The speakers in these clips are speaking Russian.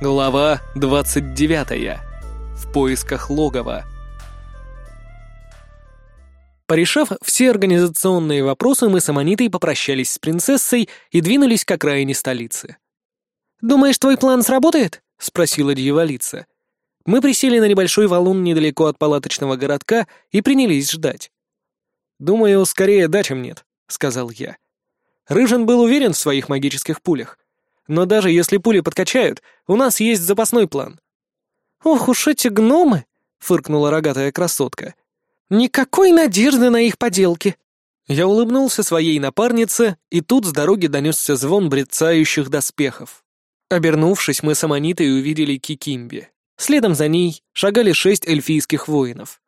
Глава 29. В поисках логова. Порешав все организационные вопросы, мы с Аманитой попрощались с принцессой и двинулись к окраине столицы. «Думаешь, твой план сработает?» — спросила дьяволица. Мы присели на небольшой валун недалеко от палаточного городка и принялись ждать. «Думаю, скорее да, чем нет», — сказал я. Рыжин был уверен в своих магических пулях — но даже если пули подкачают, у нас есть запасной план». «Ох уж эти гномы!» — фыркнула рогатая красотка. «Никакой надежды на их поделки!» Я улыбнулся своей напарнице, и тут с дороги донесся звон брецающих доспехов. Обернувшись, мы с Аманитой увидели Кикимби. Следом за ней шагали шесть эльфийских воинов.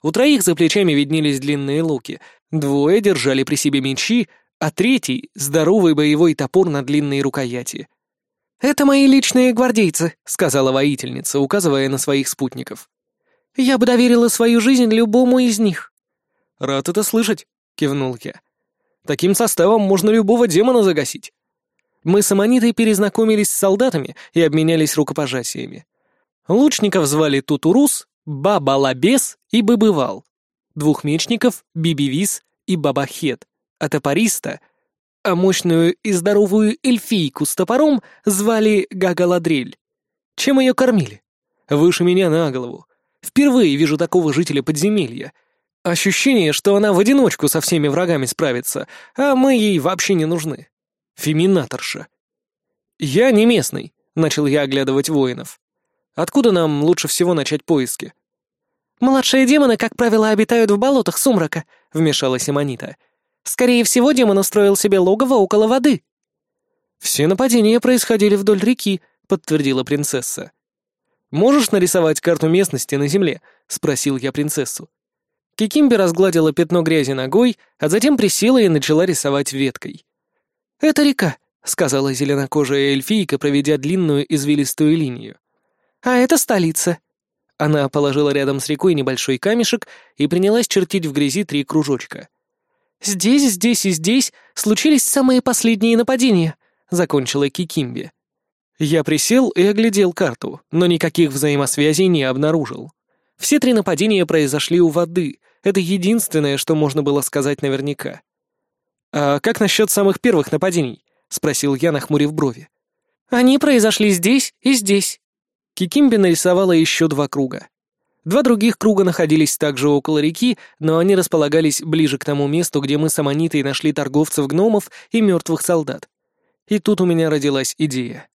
У троих за плечами виднелись длинные луки, двое держали при себе мечи, а третий — здоровый боевой топор на длинной рукояти. «Это мои личные гвардейцы», — сказала воительница, указывая на своих спутников. «Я бы доверила свою жизнь любому из них». «Рад это слышать», — кивнул я. «Таким составом можно любого демона загасить». Мы с Аманитой перезнакомились с солдатами и обменялись рукопожатиями. Лучников звали Тутурус, Баба-Лабес и Быбывал. Двух мечников — Бибивис и Бабахет а топориста, а мощную и здоровую эльфийку с топором звали Гагаладрель. Чем ее кормили? Выше меня на голову. Впервые вижу такого жителя подземелья. Ощущение, что она в одиночку со всеми врагами справится, а мы ей вообще не нужны. Феминаторша. «Я не местный», — начал я оглядывать воинов. «Откуда нам лучше всего начать поиски?» «Младшие демоны, как правило, обитают в болотах сумрака», — вмешалась Эманита. Скорее всего, демон устроил себе логово около воды». «Все нападения происходили вдоль реки», — подтвердила принцесса. «Можешь нарисовать карту местности на земле?» — спросил я принцессу. Кикимби разгладила пятно грязи ногой, а затем присела и начала рисовать веткой. «Это река», — сказала зеленокожая эльфийка, проведя длинную извилистую линию. «А это столица». Она положила рядом с рекой небольшой камешек и принялась чертить в грязи три кружочка. «Здесь, здесь и здесь случились самые последние нападения», — закончила Кикимби. Я присел и оглядел карту, но никаких взаимосвязей не обнаружил. Все три нападения произошли у воды, это единственное, что можно было сказать наверняка. «А как насчет самых первых нападений?» — спросил я, нахмурив брови. «Они произошли здесь и здесь». Кикимби нарисовала еще два круга. Два других круга находились также около реки, но они располагались ближе к тому месту, где мы с Аманитой нашли торговцев гномов и мертвых солдат. И тут у меня родилась идея.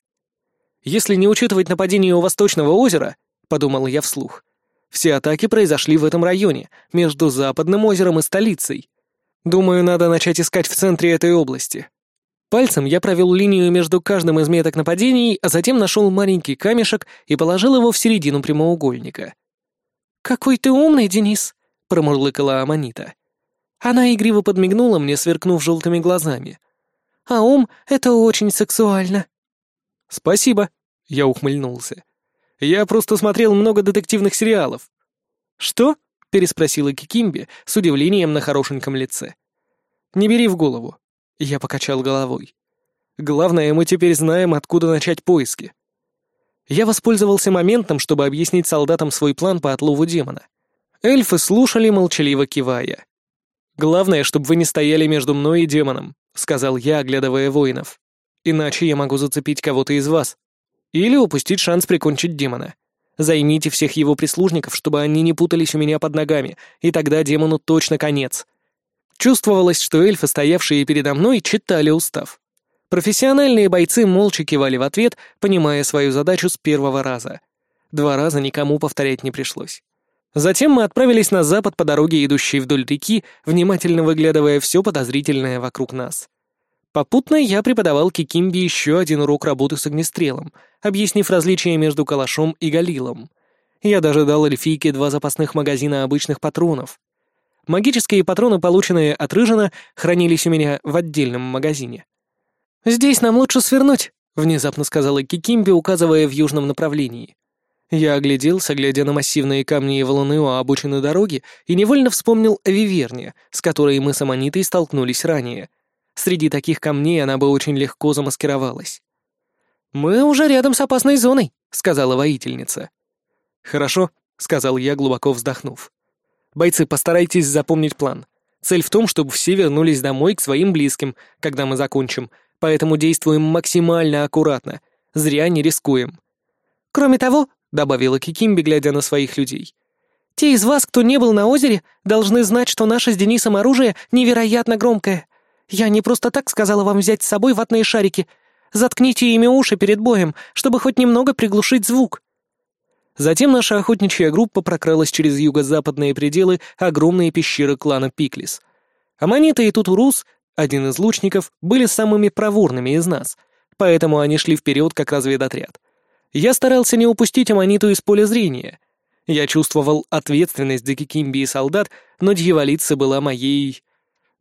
«Если не учитывать нападение у Восточного озера», — подумал я вслух, «все атаки произошли в этом районе, между Западным озером и столицей. Думаю, надо начать искать в центре этой области». Пальцем я провел линию между каждым из меток нападений, а затем нашел маленький камешек и положил его в середину прямоугольника. «Какой ты умный, Денис!» — промурлыкала Аманита. Она игриво подмигнула мне, сверкнув желтыми глазами. «А ум — это очень сексуально». «Спасибо», — я ухмыльнулся. «Я просто смотрел много детективных сериалов». «Что?» — переспросила Кикимби с удивлением на хорошеньком лице. «Не бери в голову». Я покачал головой. «Главное, мы теперь знаем, откуда начать поиски. Я воспользовался моментом, чтобы объяснить солдатам свой план по отлову демона. Эльфы слушали, молчаливо кивая. «Главное, чтобы вы не стояли между мной и демоном», — сказал я, оглядывая воинов. «Иначе я могу зацепить кого-то из вас. Или упустить шанс прикончить демона. Займите всех его прислужников, чтобы они не путались у меня под ногами, и тогда демону точно конец». Чувствовалось, что эльфы, стоявшие передо мной, читали устав. Профессиональные бойцы молча кивали в ответ, понимая свою задачу с первого раза. Два раза никому повторять не пришлось. Затем мы отправились на запад по дороге, идущей вдоль реки, внимательно выглядывая все подозрительное вокруг нас. Попутно я преподавал Кикимби еще один урок работы с огнестрелом, объяснив различия между калашом и галилом. Я даже дал эльфийке два запасных магазина обычных патронов. Магические патроны, полученные от Рыжина, хранились у меня в отдельном магазине. «Здесь нам лучше свернуть», — внезапно сказала Кикимби, указывая в южном направлении. Я огляделся, глядя на массивные камни и валуны у обочины дороги, и невольно вспомнил о Виверне, с которой мы с Аманитой столкнулись ранее. Среди таких камней она бы очень легко замаскировалась. «Мы уже рядом с опасной зоной», — сказала воительница. «Хорошо», — сказал я, глубоко вздохнув. «Бойцы, постарайтесь запомнить план. Цель в том, чтобы все вернулись домой к своим близким, когда мы закончим, поэтому действуем максимально аккуратно. Зря не рискуем». «Кроме того», — добавила Кикимби, глядя на своих людей, «те из вас, кто не был на озере, должны знать, что наше с Денисом оружие невероятно громкое. Я не просто так сказала вам взять с собой ватные шарики. Заткните ими уши перед боем, чтобы хоть немного приглушить звук». Затем наша охотничья группа прокралась через юго-западные пределы огромной пещеры клана Пиклис. Аманита и Тутурус, один из лучников, были самыми проворными из нас, поэтому они шли вперед как разведотряд. Я старался не упустить Аманиту из поля зрения. Я чувствовал ответственность за Кикимби и солдат, но дьяволица была моей...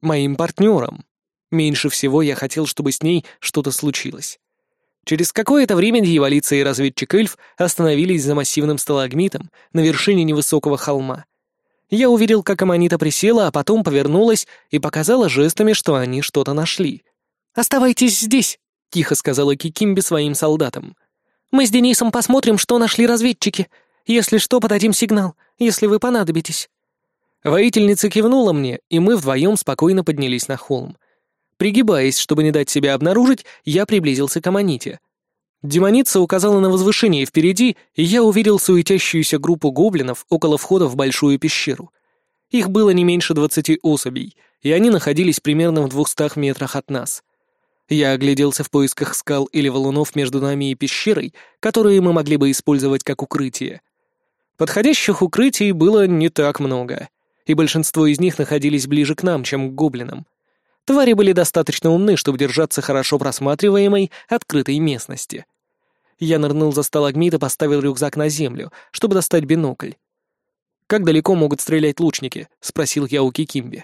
моим партнером. Меньше всего я хотел, чтобы с ней что-то случилось. Через какое-то время дьяволица и разведчик-эльф остановились за массивным сталагмитом на вершине невысокого холма. Я увидел, как Аманита присела, а потом повернулась и показала жестами, что они что-то нашли. «Оставайтесь здесь», — тихо сказала Кикимби своим солдатам. Мы с Денисом посмотрим, что нашли разведчики. Если что, подадим сигнал, если вы понадобитесь». Воительница кивнула мне, и мы вдвоем спокойно поднялись на холм. Пригибаясь, чтобы не дать себя обнаружить, я приблизился к Аманите. Демоница указала на возвышение впереди, и я увидел суетящуюся группу гоблинов около входа в большую пещеру. Их было не меньше двадцати особей, и они находились примерно в двухстах метрах от нас. Я огляделся в поисках скал или валунов между нами и пещерой, которые мы могли бы использовать как укрытие. Подходящих укрытий было не так много, и большинство из них находились ближе к нам, чем к гоблинам. Твари были достаточно умны, чтобы держаться хорошо просматриваемой, открытой местности. Я нырнул за сталагмит и поставил рюкзак на землю, чтобы достать бинокль. «Как далеко могут стрелять лучники?» — спросил я у Кикимби.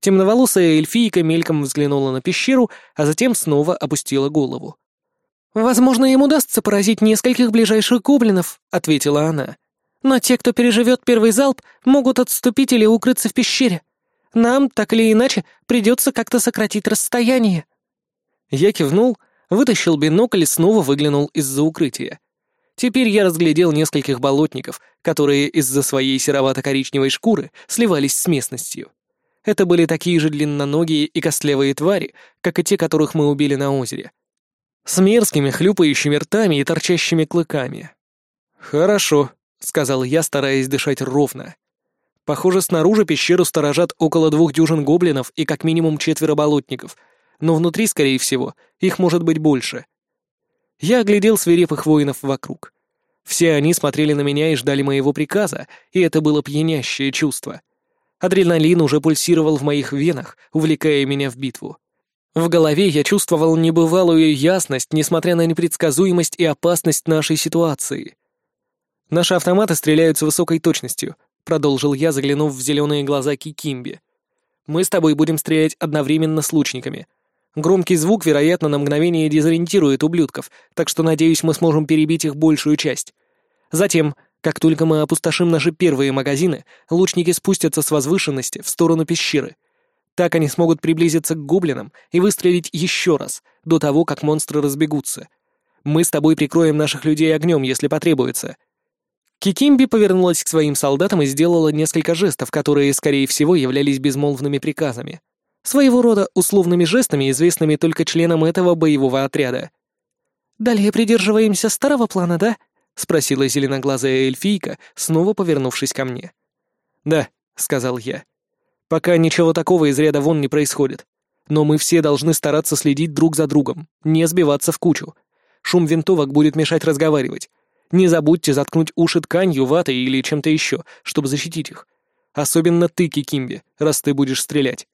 Темноволосая эльфийка мельком взглянула на пещеру, а затем снова опустила голову. «Возможно, им удастся поразить нескольких ближайших гоблинов», — ответила она. «Но те, кто переживет первый залп, могут отступить или укрыться в пещере. Нам, так или иначе, придется как-то сократить расстояние». Я кивнул, вытащил бинокль и снова выглянул из-за укрытия. Теперь я разглядел нескольких болотников, которые из-за своей серовато-коричневой шкуры сливались с местностью. Это были такие же длинноногие и костлявые твари, как и те, которых мы убили на озере. С мерзкими хлюпающими ртами и торчащими клыками. «Хорошо», — сказал я, стараясь дышать ровно. Похоже, снаружи пещеру сторожат около двух дюжин гоблинов и как минимум четверо болотников, но внутри, скорее всего, их может быть больше. Я оглядел свирепых воинов вокруг. Все они смотрели на меня и ждали моего приказа, и это было пьянящее чувство — Адреналин уже пульсировал в моих венах, увлекая меня в битву. В голове я чувствовал небывалую ясность, несмотря на непредсказуемость и опасность нашей ситуации. «Наши автоматы стреляют с высокой точностью», — продолжил я, заглянув в зеленые глаза Кикимби. «Мы с тобой будем стрелять одновременно с лучниками. Громкий звук, вероятно, на мгновение дезориентирует ублюдков, так что, надеюсь, мы сможем перебить их большую часть. Затем как только мы опустошим наши первые магазины, лучники спустятся с возвышенности в сторону пещеры. Так они смогут приблизиться к гоблинам и выстрелить еще раз, до того, как монстры разбегутся. Мы с тобой прикроем наших людей огнем, если потребуется». Кикимби повернулась к своим солдатам и сделала несколько жестов, которые, скорее всего, являлись безмолвными приказами. Своего рода условными жестами, известными только членам этого боевого отряда. «Далее придерживаемся старого плана, да?» — спросила зеленоглазая эльфийка, снова повернувшись ко мне. «Да», — сказал я. «Пока ничего такого из ряда вон не происходит. Но мы все должны стараться следить друг за другом, не сбиваться в кучу. Шум винтовок будет мешать разговаривать. Не забудьте заткнуть уши тканью, ватой или чем-то еще, чтобы защитить их. Особенно ты, Кикимби, раз ты будешь стрелять».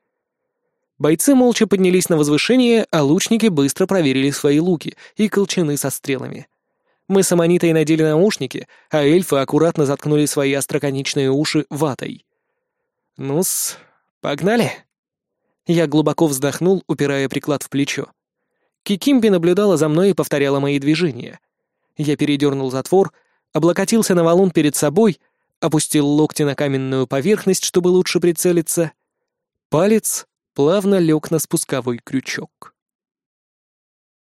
Бойцы молча поднялись на возвышение, а лучники быстро проверили свои луки и колчаны со стрелами. Мы с Аманитой надели наушники, а эльфы аккуратно заткнули свои остроконечные уши ватой. «Ну-с, погнали!» Я глубоко вздохнул, упирая приклад в плечо. Кикимби наблюдала за мной и повторяла мои движения. Я передернул затвор, облокотился на валун перед собой, опустил локти на каменную поверхность, чтобы лучше прицелиться. Палец плавно лег на спусковой крючок.